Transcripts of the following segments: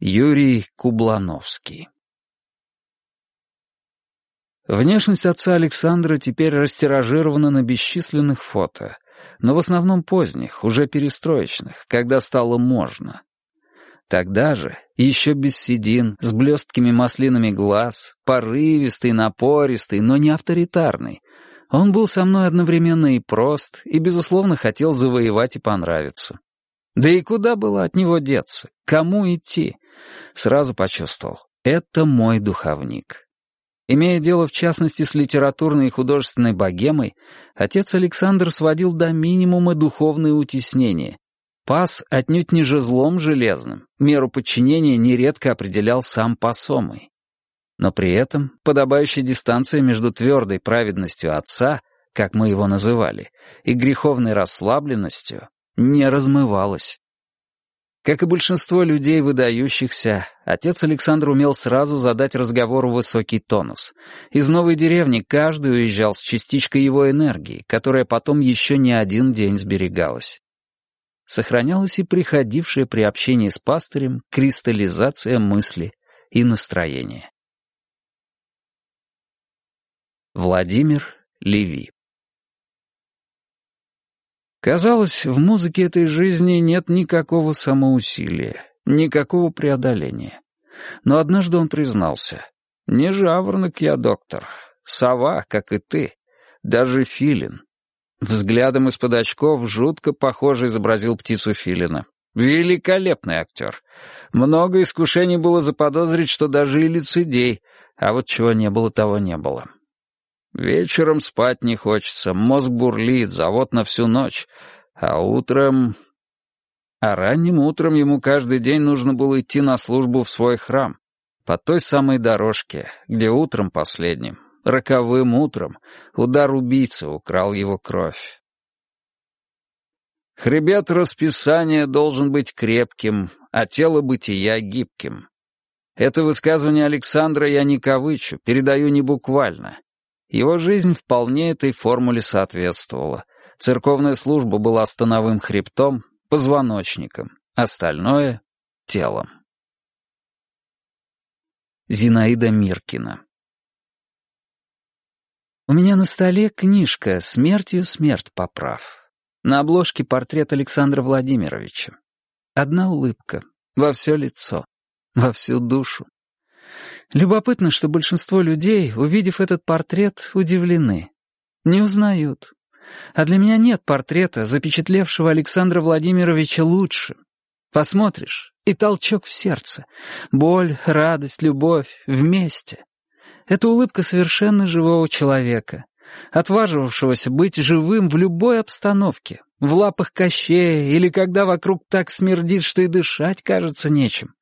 Юрий Кублановский Внешность отца Александра теперь растиражирована на бесчисленных фото, но в основном поздних, уже перестроечных, когда стало можно. Тогда же, еще без седин, с блесткими маслинами глаз, порывистый, напористый, но не авторитарный, он был со мной одновременно и прост, и, безусловно, хотел завоевать и понравиться. Да и куда было от него деться? Кому идти? Сразу почувствовал. Это мой духовник. Имея дело, в частности, с литературной и художественной богемой, отец Александр сводил до минимума духовные утеснения. Пас отнюдь не жезлом железным, меру подчинения нередко определял сам пасомый. Но при этом подобающая дистанция между твердой праведностью отца, как мы его называли, и греховной расслабленностью не размывалась. Как и большинство людей выдающихся, отец Александр умел сразу задать разговору высокий тонус. Из новой деревни каждый уезжал с частичкой его энергии, которая потом еще не один день сберегалась. Сохранялась и приходившая при общении с пастырем кристаллизация мысли и настроения. Владимир Леви Казалось, в музыке этой жизни нет никакого самоусилия, никакого преодоления. Но однажды он признался. «Не жаворонок я, доктор. Сова, как и ты. Даже филин». Взглядом из-под очков жутко похоже изобразил птицу филина. Великолепный актер. Много искушений было заподозрить, что даже и лицедей, а вот чего не было, того не было. Вечером спать не хочется, мозг бурлит, завод на всю ночь. А утром... А ранним утром ему каждый день нужно было идти на службу в свой храм. По той самой дорожке, где утром последним, роковым утром, удар убийцы украл его кровь. Хребет расписания должен быть крепким, а тело бытия гибким. Это высказывание Александра я не кавычу, передаю не буквально. Его жизнь вполне этой формуле соответствовала. Церковная служба была становым хребтом, позвоночником, остальное — телом. Зинаида Миркина У меня на столе книжка «Смертью смерть поправ». На обложке портрет Александра Владимировича. Одна улыбка, во все лицо, во всю душу. Любопытно, что большинство людей, увидев этот портрет, удивлены. Не узнают. А для меня нет портрета, запечатлевшего Александра Владимировича лучше. Посмотришь, и толчок в сердце. Боль, радость, любовь вместе. Это улыбка совершенно живого человека, отваживавшегося быть живым в любой обстановке, в лапах кощея или когда вокруг так смердит, что и дышать кажется нечем.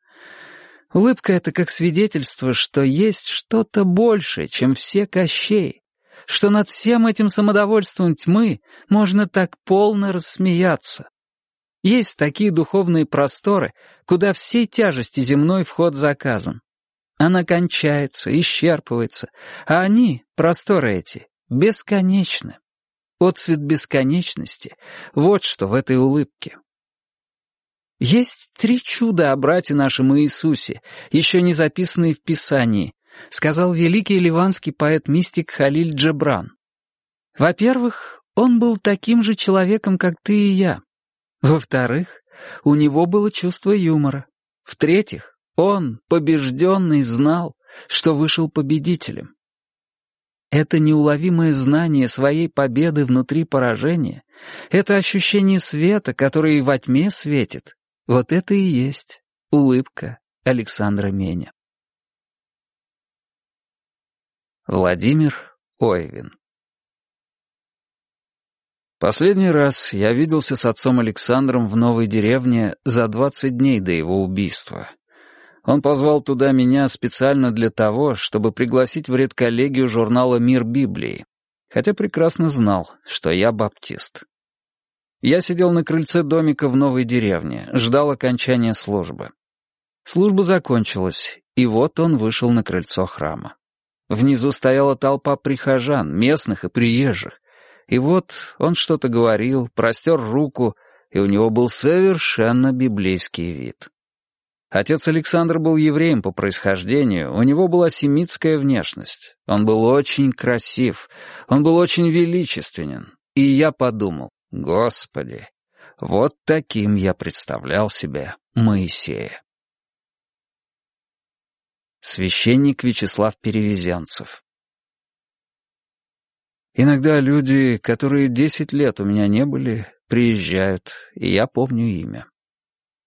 Улыбка — это как свидетельство, что есть что-то большее, чем все кощей, что над всем этим самодовольством тьмы можно так полно рассмеяться. Есть такие духовные просторы, куда всей тяжести земной вход заказан. Она кончается, исчерпывается, а они, просторы эти, бесконечны. Отцвет бесконечности — вот что в этой улыбке. Есть три чуда о брате нашем Иисусе, еще не записанные в Писании, сказал великий ливанский поэт-мистик Халиль Джебран. Во-первых, он был таким же человеком, как ты и я. Во-вторых, у него было чувство юмора. В-третьих, он, побежденный, знал, что вышел победителем. Это неуловимое знание своей победы внутри поражения, это ощущение света, который во тьме светит, вот это и есть улыбка Александра Меня. Владимир Ойвин Последний раз я виделся с отцом Александром в новой деревне за 20 дней до его убийства. Он позвал туда меня специально для того, чтобы пригласить в редколлегию журнала «Мир Библии», хотя прекрасно знал, что я баптист. Я сидел на крыльце домика в новой деревне, ждал окончания службы. Служба закончилась, и вот он вышел на крыльцо храма. Внизу стояла толпа прихожан, местных и приезжих. И вот он что-то говорил, простер руку, и у него был совершенно библейский вид. Отец Александр был евреем по происхождению, у него была семитская внешность. Он был очень красив, он был очень величественен. И я подумал, Господи, вот таким я представлял себе Моисея. Священник Вячеслав Перевезенцев Иногда люди, которые десять лет у меня не были, приезжают, и я помню имя.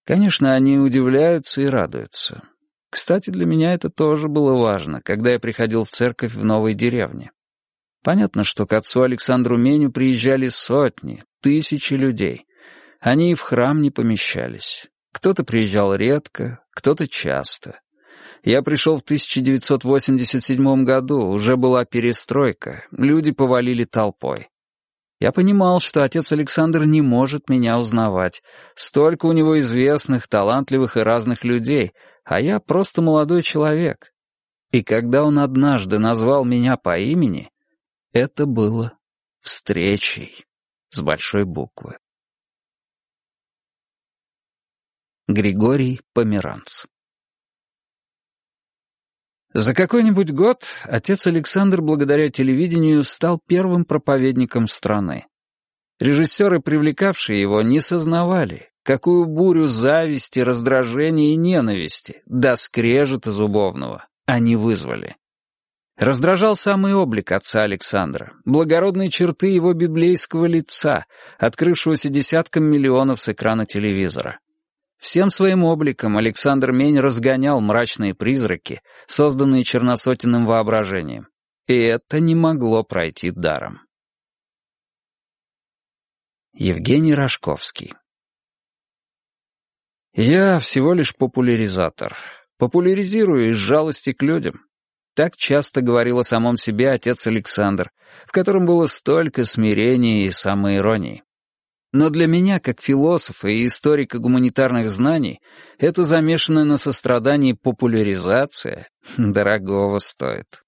Конечно, они удивляются и радуются. Кстати, для меня это тоже было важно, когда я приходил в церковь в новой деревне. Понятно, что к отцу Александру Меню приезжали сотни, тысячи людей. Они и в храм не помещались. Кто-то приезжал редко, кто-то часто. Я пришел в 1987 году, уже была перестройка, люди повалили толпой. Я понимал, что отец Александр не может меня узнавать. Столько у него известных, талантливых и разных людей, а я просто молодой человек. И когда он однажды назвал меня по имени, это было встречей с большой буквы. Григорий Померанц за какой-нибудь год отец Александр благодаря телевидению стал первым проповедником страны. Режиссеры, привлекавшие его, не сознавали, какую бурю зависти, раздражения и ненависти, до скрежета зубовного, они вызвали. Раздражал самый облик отца Александра, благородные черты его библейского лица, открывшегося десяткам миллионов с экрана телевизора. Всем своим обликом Александр Мень разгонял мрачные призраки, созданные черносотенным воображением. И это не могло пройти даром. Евгений Рожковский Я всего лишь популяризатор. Популяризирую из жалости к людям. Так часто говорил о самом себе отец Александр, в котором было столько смирения и самоиронии. Но для меня, как философа и историка гуманитарных знаний, это замешанная на сострадании популяризация дорогого стоит.